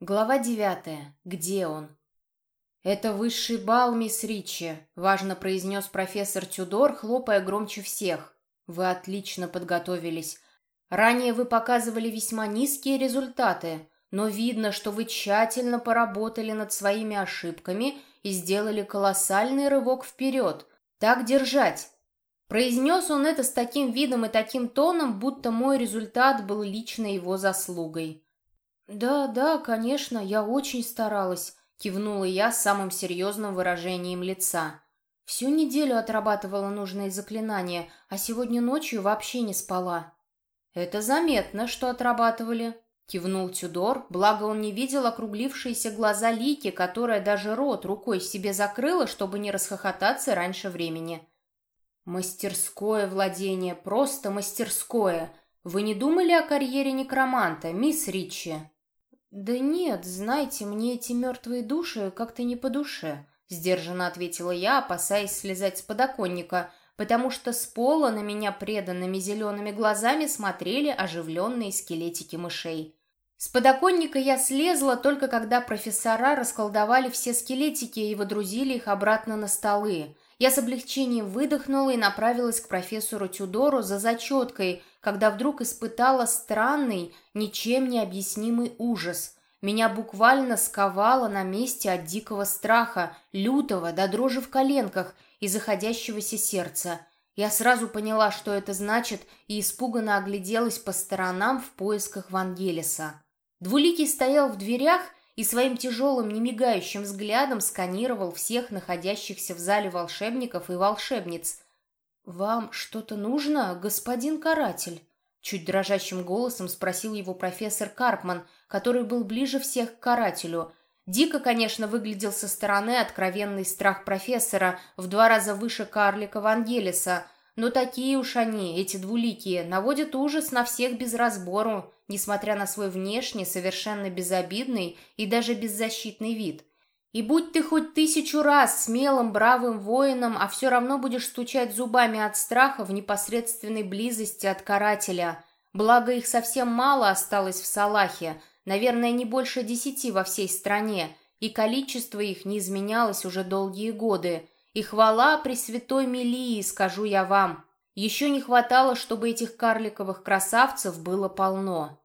Глава девятая. Где он? «Это высший бал, мисс Ричи», — важно произнес профессор Тюдор, хлопая громче всех. «Вы отлично подготовились. Ранее вы показывали весьма низкие результаты, но видно, что вы тщательно поработали над своими ошибками и сделали колоссальный рывок вперед. Так держать!» Произнес он это с таким видом и таким тоном, будто мой результат был лично его заслугой. «Да, да, конечно, я очень старалась», — кивнула я с самым серьезным выражением лица. Всю неделю отрабатывала нужные заклинания, а сегодня ночью вообще не спала. «Это заметно, что отрабатывали», — кивнул Тюдор, благо он не видел округлившиеся глаза Лики, которая даже рот рукой себе закрыла, чтобы не расхохотаться раньше времени. «Мастерское владение, просто мастерское. Вы не думали о карьере некроманта, мисс Ричи?» «Да нет, знаете, мне эти мертвые души как-то не по душе», — сдержанно ответила я, опасаясь слезать с подоконника, потому что с пола на меня преданными зелеными глазами смотрели оживленные скелетики мышей. С подоконника я слезла только когда профессора расколдовали все скелетики и водрузили их обратно на столы. Я с облегчением выдохнула и направилась к профессору Тюдору за зачеткой, когда вдруг испытала странный, ничем не объяснимый ужас. Меня буквально сковало на месте от дикого страха, лютого, до дрожи в коленках и заходящегося сердца. Я сразу поняла, что это значит, и испуганно огляделась по сторонам в поисках Вангелиса. Двуликий стоял в дверях и своим тяжелым, немигающим взглядом сканировал всех находящихся в зале волшебников и волшебниц – «Вам что-то нужно, господин каратель?» Чуть дрожащим голосом спросил его профессор Карпман, который был ближе всех к карателю. Дико, конечно, выглядел со стороны откровенный страх профессора в два раза выше карлика Вангелиса, но такие уж они, эти двуликие, наводят ужас на всех без разбору, несмотря на свой внешний, совершенно безобидный и даже беззащитный вид. И будь ты хоть тысячу раз смелым, бравым воином, а все равно будешь стучать зубами от страха в непосредственной близости от карателя. Благо их совсем мало осталось в Салахе, наверное, не больше десяти во всей стране, и количество их не изменялось уже долгие годы. И хвала Пресвятой Мелии, скажу я вам. Еще не хватало, чтобы этих карликовых красавцев было полно.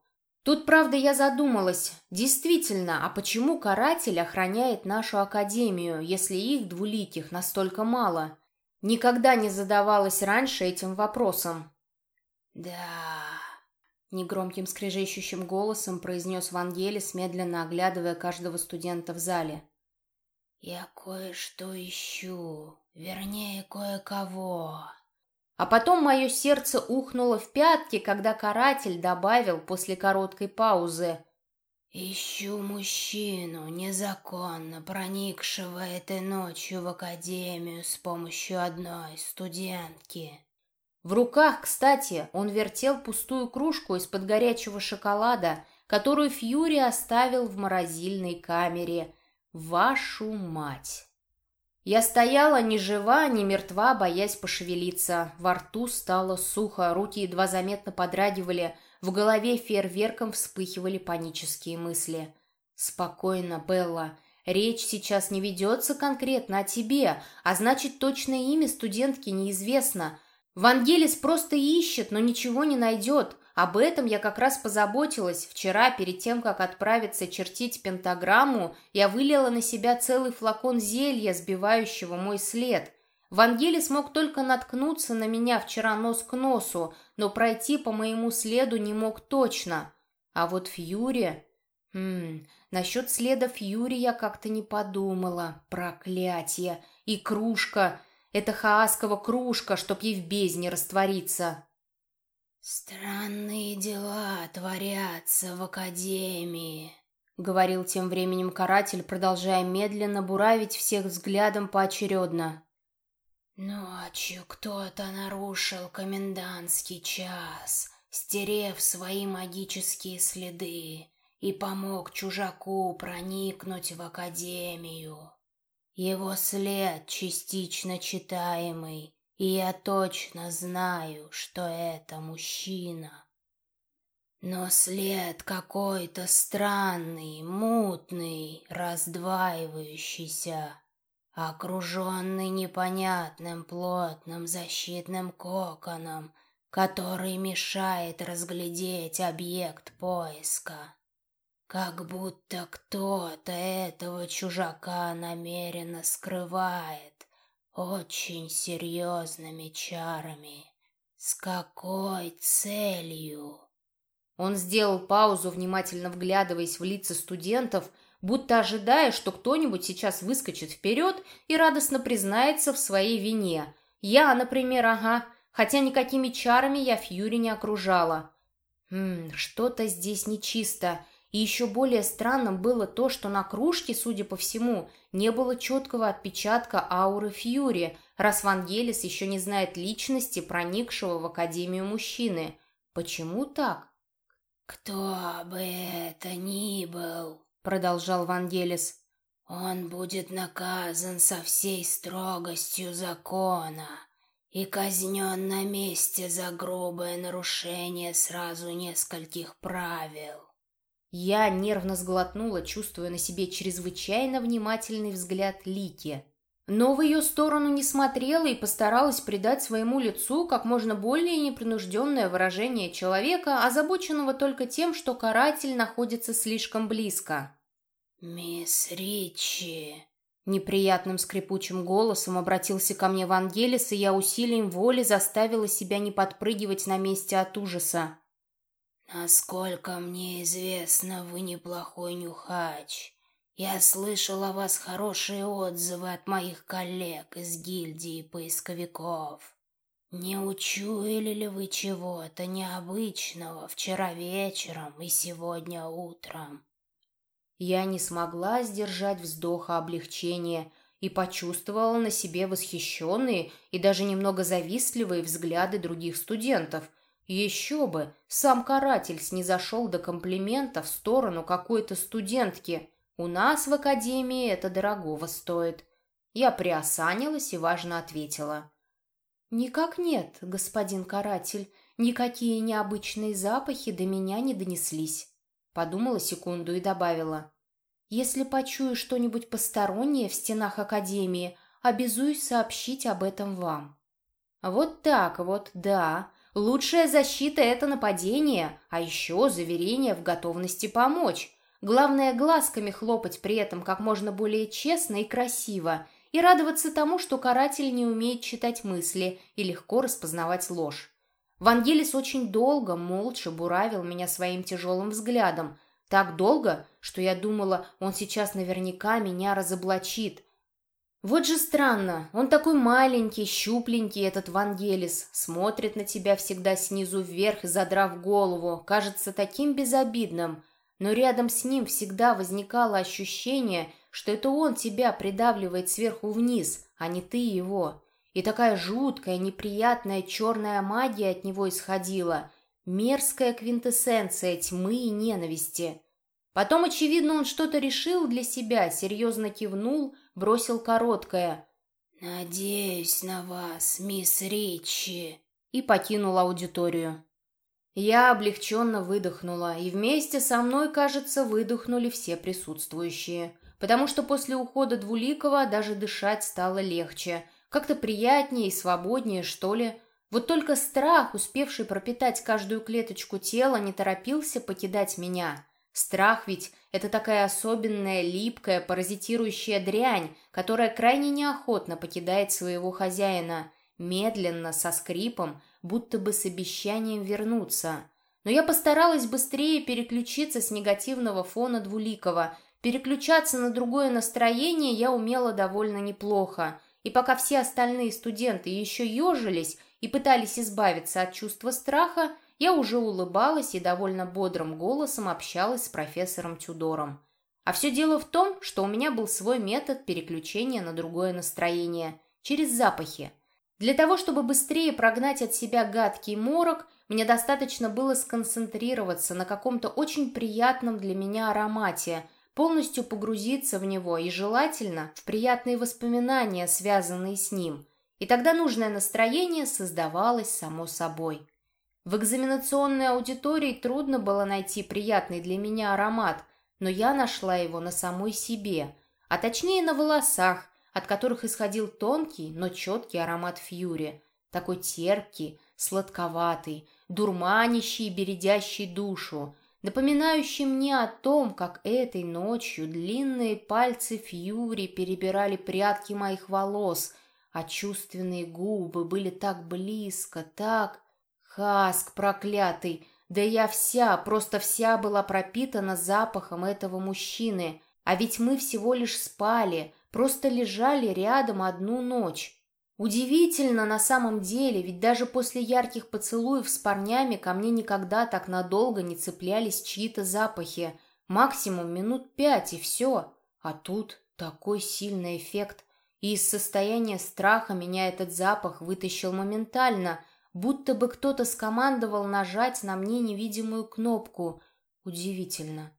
Тут, правда, я задумалась, действительно, а почему каратель охраняет нашу академию, если их двуликих настолько мало? Никогда не задавалась раньше этим вопросом. «Да...» — негромким скрежещущим голосом произнес Вангелис, медленно оглядывая каждого студента в зале. «Я кое-что ищу, вернее, кое-кого». А потом мое сердце ухнуло в пятки, когда каратель добавил после короткой паузы. «Ищу мужчину, незаконно проникшего этой ночью в академию с помощью одной студентки». В руках, кстати, он вертел пустую кружку из-под горячего шоколада, которую Фьюри оставил в морозильной камере. «Вашу мать!» Я стояла ни жива, ни мертва, боясь пошевелиться. Во рту стало сухо, руки едва заметно подрагивали, в голове фейерверком вспыхивали панические мысли. «Спокойно, Белла. Речь сейчас не ведется конкретно о тебе, а значит, точное имя студентки неизвестно. Вангелис просто ищет, но ничего не найдет. Об этом я как раз позаботилась. Вчера, перед тем, как отправиться чертить пентаграмму, я вылила на себя целый флакон зелья, сбивающего мой след. Вангели смог только наткнуться на меня вчера нос к носу, но пройти по моему следу не мог точно. А вот Фьюри... Хм, насчет следа Фьюри я как-то не подумала. Проклятие! И кружка! Это хааскова кружка, чтоб ей в бездне раствориться. «Странные дела творятся в академии», — говорил тем временем каратель, продолжая медленно буравить всех взглядом поочередно. «Ночью кто-то нарушил комендантский час, стерев свои магические следы, и помог чужаку проникнуть в академию. Его след частично читаемый, и я точно знаю, что это мужчина. Но след какой-то странный, мутный, раздваивающийся, окруженный непонятным плотным защитным коконом, который мешает разглядеть объект поиска. Как будто кто-то этого чужака намеренно скрывает очень серьезными чарами. С какой целью? Он сделал паузу, внимательно вглядываясь в лица студентов, будто ожидая, что кто-нибудь сейчас выскочит вперед и радостно признается в своей вине. Я, например, ага, хотя никакими чарами я Фьюри не окружала. Хм, что-то здесь нечисто. И еще более странным было то, что на кружке, судя по всему, не было четкого отпечатка ауры Фьюри, раз Вангелис еще не знает личности, проникшего в Академию мужчины. Почему так? «Кто бы это ни был», — продолжал Вангелис, — «он будет наказан со всей строгостью закона и казнен на месте за грубое нарушение сразу нескольких правил». Я нервно сглотнула, чувствуя на себе чрезвычайно внимательный взгляд Лики. Но в ее сторону не смотрела и постаралась придать своему лицу как можно более непринужденное выражение человека, озабоченного только тем, что каратель находится слишком близко. «Мисс Ричи...» Неприятным скрипучим голосом обратился ко мне Вангелис, и я усилием воли заставила себя не подпрыгивать на месте от ужаса. «Насколько мне известно, вы неплохой нюхач. Я слышал о вас хорошие отзывы от моих коллег из гильдии поисковиков. Не учуяли ли вы чего-то необычного вчера вечером и сегодня утром?» Я не смогла сдержать вздоха облегчения и почувствовала на себе восхищенные и даже немного завистливые взгляды других студентов. Еще бы, сам каратель снизошел до комплимента в сторону какой-то студентки – у нас в академии это дорогого стоит. Я приосанилась и важно ответила. «Никак нет, господин каратель. Никакие необычные запахи до меня не донеслись». Подумала секунду и добавила. «Если почую что-нибудь постороннее в стенах академии, обязуюсь сообщить об этом вам». Вот так вот, да. Лучшая защита — это нападение, а еще заверение в готовности помочь. Главное, глазками хлопать при этом как можно более честно и красиво, и радоваться тому, что каратель не умеет читать мысли и легко распознавать ложь. Вангелис очень долго, молча буравил меня своим тяжелым взглядом, так долго, что я думала, он сейчас наверняка меня разоблачит. Вот же странно, он такой маленький, щупленький, этот Вангелис, смотрит на тебя всегда снизу вверх, задрав голову, кажется таким безобидным – но рядом с ним всегда возникало ощущение, что это он тебя придавливает сверху вниз, а не ты его. И такая жуткая, неприятная черная магия от него исходила, мерзкая квинтэссенция тьмы и ненависти. Потом, очевидно, он что-то решил для себя, серьезно кивнул, бросил короткое «Надеюсь на вас, мисс Ричи», и покинул аудиторию. Я облегченно выдохнула, и вместе со мной, кажется, выдохнули все присутствующие, потому что после ухода Двуликова даже дышать стало легче, как-то приятнее и свободнее, что ли. Вот только страх, успевший пропитать каждую клеточку тела, не торопился покидать меня. Страх ведь — это такая особенная, липкая, паразитирующая дрянь, которая крайне неохотно покидает своего хозяина, медленно, со скрипом, будто бы с обещанием вернуться. Но я постаралась быстрее переключиться с негативного фона Двуликова. Переключаться на другое настроение я умела довольно неплохо. И пока все остальные студенты еще ежились и пытались избавиться от чувства страха, я уже улыбалась и довольно бодрым голосом общалась с профессором Тюдором. А все дело в том, что у меня был свой метод переключения на другое настроение – через запахи – для того, чтобы быстрее прогнать от себя гадкий морок, мне достаточно было сконцентрироваться на каком-то очень приятном для меня аромате, полностью погрузиться в него и желательно в приятные воспоминания, связанные с ним. И тогда нужное настроение создавалось само собой. В экзаменационной аудитории трудно было найти приятный для меня аромат, но я нашла его на самой себе, а точнее на волосах, от которых исходил тонкий, но четкий аромат фьюри, такой терпкий, сладковатый, дурманящий и бередящий душу, напоминающий мне о том, как этой ночью длинные пальцы Фьюри перебирали прядки моих волос, а чувственные губы были так близко, так... Хаск проклятый! Да я вся, просто вся была пропитана запахом этого мужчины, а ведь мы всего лишь спали, просто лежали рядом одну ночь. Удивительно на самом деле, ведь даже после ярких поцелуев с парнями ко мне никогда так надолго не цеплялись чьи-то запахи. Максимум минут пять и все. А тут такой сильный эффект. И из состояния страха меня этот запах вытащил моментально, будто бы кто-то скомандовал нажать на мне невидимую кнопку. Удивительно.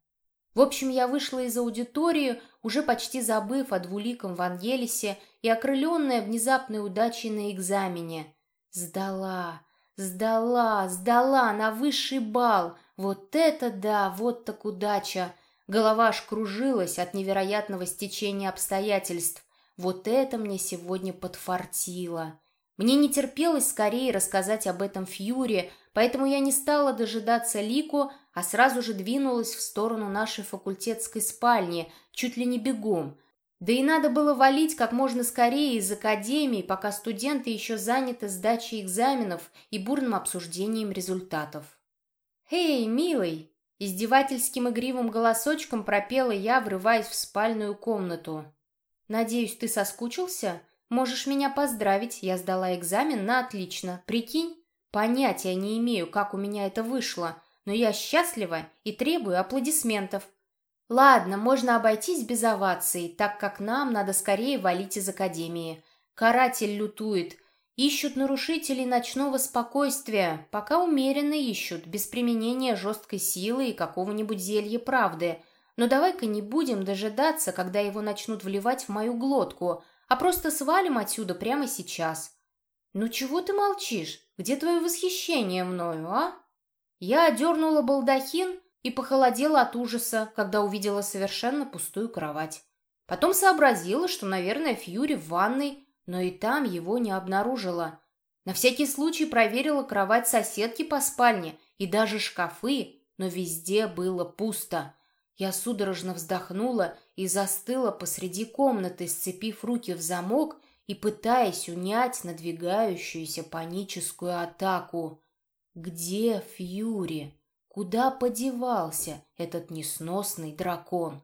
В общем, я вышла из аудитории, уже почти забыв о двуликом Вангелисе и окрыленная внезапной удачей на экзамене. Сдала, сдала, сдала на высший бал. Вот это да, вот так удача. Голова аж кружилась от невероятного стечения обстоятельств. Вот это мне сегодня подфартило. Мне не терпелось скорее рассказать об этом Фьюре, поэтому я не стала дожидаться Лику, а сразу же двинулась в сторону нашей факультетской спальни, чуть ли не бегом. Да и надо было валить как можно скорее из академии, пока студенты еще заняты сдачей экзаменов и бурным обсуждением результатов. «Эй, милый!» – издевательским игривым голосочком пропела я, врываясь в спальную комнату. «Надеюсь, ты соскучился? Можешь меня поздравить, я сдала экзамен на отлично. Прикинь? Понятия не имею, как у меня это вышло, но я счастлива и требую аплодисментов. Ладно, можно обойтись без оваций, так как нам надо скорее валить из академии. Каратель лютует. Ищут нарушителей ночного спокойствия, пока умеренно ищут, без применения жесткой силы и какого-нибудь зелья правды. Но давай-ка не будем дожидаться, когда его начнут вливать в мою глотку, а просто свалим отсюда прямо сейчас. Ну чего ты молчишь? Где твое восхищение мною, а? Я одернула балдахин и похолодела от ужаса, когда увидела совершенно пустую кровать. Потом сообразила, что, наверное, Фьюри в ванной, но и там его не обнаружила. На всякий случай проверила кровать соседки по спальне и даже шкафы, но везде было пусто. Я судорожно вздохнула и застыла посреди комнаты, сцепив руки в замок и пытаясь унять надвигающуюся паническую атаку. Где Фьюри? Куда подевался этот несносный дракон?